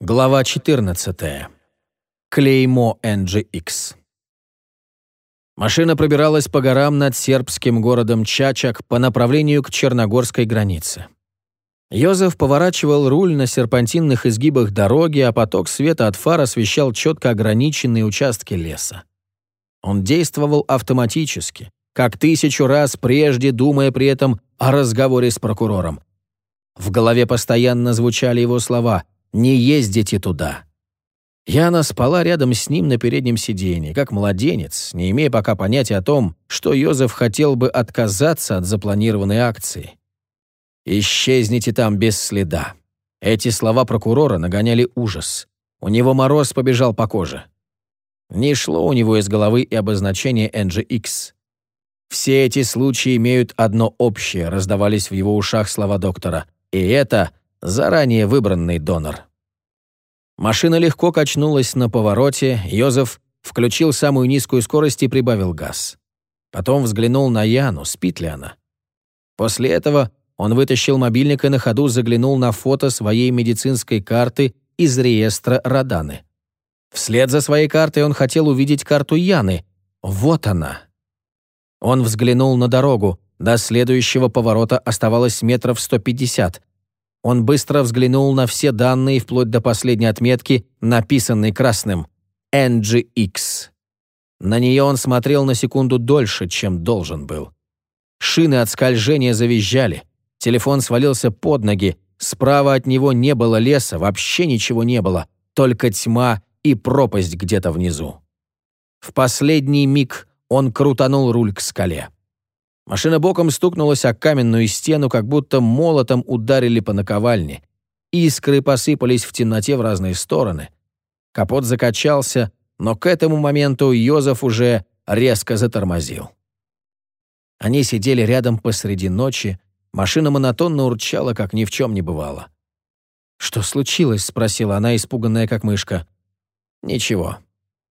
Глава 14. Клеймо NGX. Машина пробиралась по горам над сербским городом Чачак по направлению к черногорской границе. Йозеф поворачивал руль на серпантинных изгибах дороги, а поток света от фар освещал четко ограниченные участки леса. Он действовал автоматически, как тысячу раз прежде, думая при этом о разговоре с прокурором. В голове постоянно звучали его слова «Не ездите туда». Яна спала рядом с ним на переднем сиденье, как младенец, не имея пока понятия о том, что Йозеф хотел бы отказаться от запланированной акции. «Исчезните там без следа». Эти слова прокурора нагоняли ужас. У него мороз побежал по коже. Не шло у него из головы и обозначение NGX. Все эти случаи имеют одно общее, раздавались в его ушах слова доктора. И это заранее выбранный донор. Машина легко качнулась на повороте, Йозеф включил самую низкую скорость и прибавил газ. Потом взглянул на Яну, спит ли она. После этого он вытащил мобильник и на ходу заглянул на фото своей медицинской карты из реестра Раданы. Вслед за своей картой он хотел увидеть карту Яны. Вот она. Он взглянул на дорогу. До следующего поворота оставалось метров 150. Он быстро взглянул на все данные вплоть до последней отметки, написанной красным «NGX». На нее он смотрел на секунду дольше, чем должен был. Шины от скольжения завизжали. Телефон свалился под ноги. Справа от него не было леса, вообще ничего не было. Только тьма и пропасть где-то внизу. В последний миг он крутанул руль к скале. Машина боком стукнулась о каменную стену, как будто молотом ударили по наковальне. Искры посыпались в темноте в разные стороны. Капот закачался, но к этому моменту Йозеф уже резко затормозил. Они сидели рядом посреди ночи, машина монотонно урчала, как ни в чем не бывало. «Что случилось?» — спросила она, испуганная как мышка. «Ничего».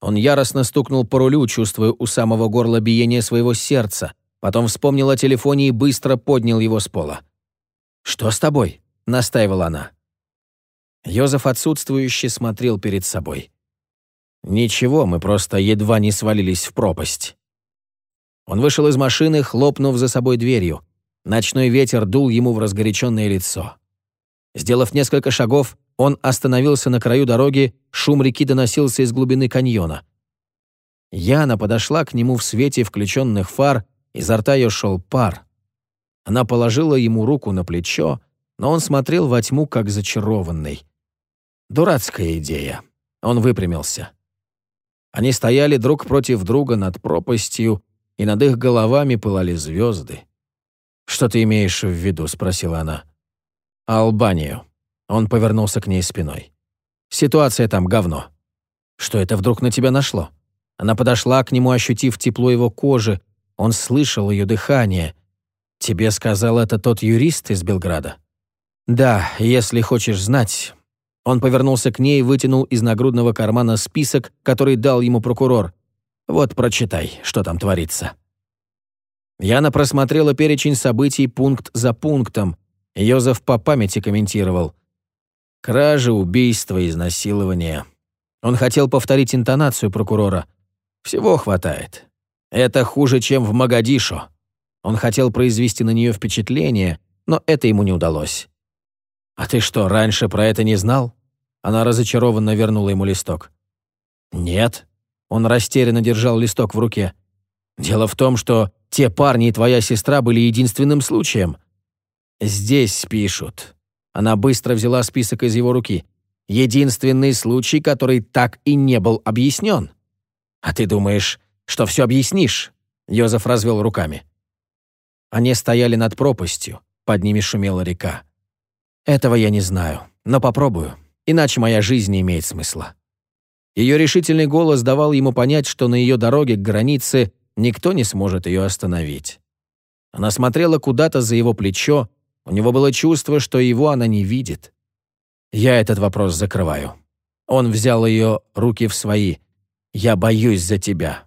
Он яростно стукнул по рулю, чувствуя у самого горла биение своего сердца — Потом вспомнил о телефоне и быстро поднял его с пола. «Что с тобой?» — настаивала она. Йозеф отсутствующе смотрел перед собой. «Ничего, мы просто едва не свалились в пропасть». Он вышел из машины, хлопнув за собой дверью. Ночной ветер дул ему в разгоряченное лицо. Сделав несколько шагов, он остановился на краю дороги, шум реки доносился из глубины каньона. Яна подошла к нему в свете включенных фар Изо рта ее шел пар. Она положила ему руку на плечо, но он смотрел во тьму, как зачарованный. Дурацкая идея. Он выпрямился. Они стояли друг против друга над пропастью, и над их головами пылали звезды. «Что ты имеешь в виду?» — спросила она. «Албанию». Он повернулся к ней спиной. «Ситуация там говно. Что это вдруг на тебя нашло?» Она подошла к нему, ощутив тепло его кожи, он слышал ее дыхание. Тебе сказал это тот юрист из Белграда? Да, если хочешь знать. Он повернулся к ней и вытянул из нагрудного кармана список, который дал ему прокурор. Вот прочитай, что там творится. Яна просмотрела перечень событий пункт за пунктом. Йозеф по памяти комментировал. Кражи, убийства, изнасилования. Он хотел повторить интонацию прокурора. Всего хватает. Это хуже, чем в Магадишо. Он хотел произвести на нее впечатление, но это ему не удалось. «А ты что, раньше про это не знал?» Она разочарованно вернула ему листок. «Нет». Он растерянно держал листок в руке. «Дело в том, что те парни и твоя сестра были единственным случаем». «Здесь пишут». Она быстро взяла список из его руки. «Единственный случай, который так и не был объяснен». «А ты думаешь, что все объяснишь?» Йозеф развел руками. Они стояли над пропастью, под ними шумела река. «Этого я не знаю, но попробую, иначе моя жизнь не имеет смысла». Ее решительный голос давал ему понять, что на ее дороге к границе никто не сможет ее остановить. Она смотрела куда-то за его плечо, у него было чувство, что его она не видит. «Я этот вопрос закрываю». Он взял ее руки в свои. «Я боюсь за тебя.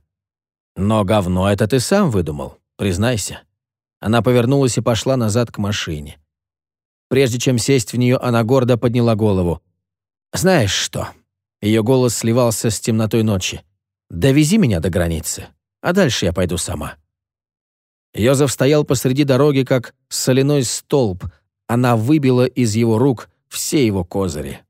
«Но говно это ты сам выдумал, признайся». Она повернулась и пошла назад к машине. Прежде чем сесть в нее, она гордо подняла голову. «Знаешь что?» Ее голос сливался с темнотой ночи. «Довези меня до границы, а дальше я пойду сама». Йозеф стоял посреди дороги, как соляной столб. Она выбила из его рук все его козыри.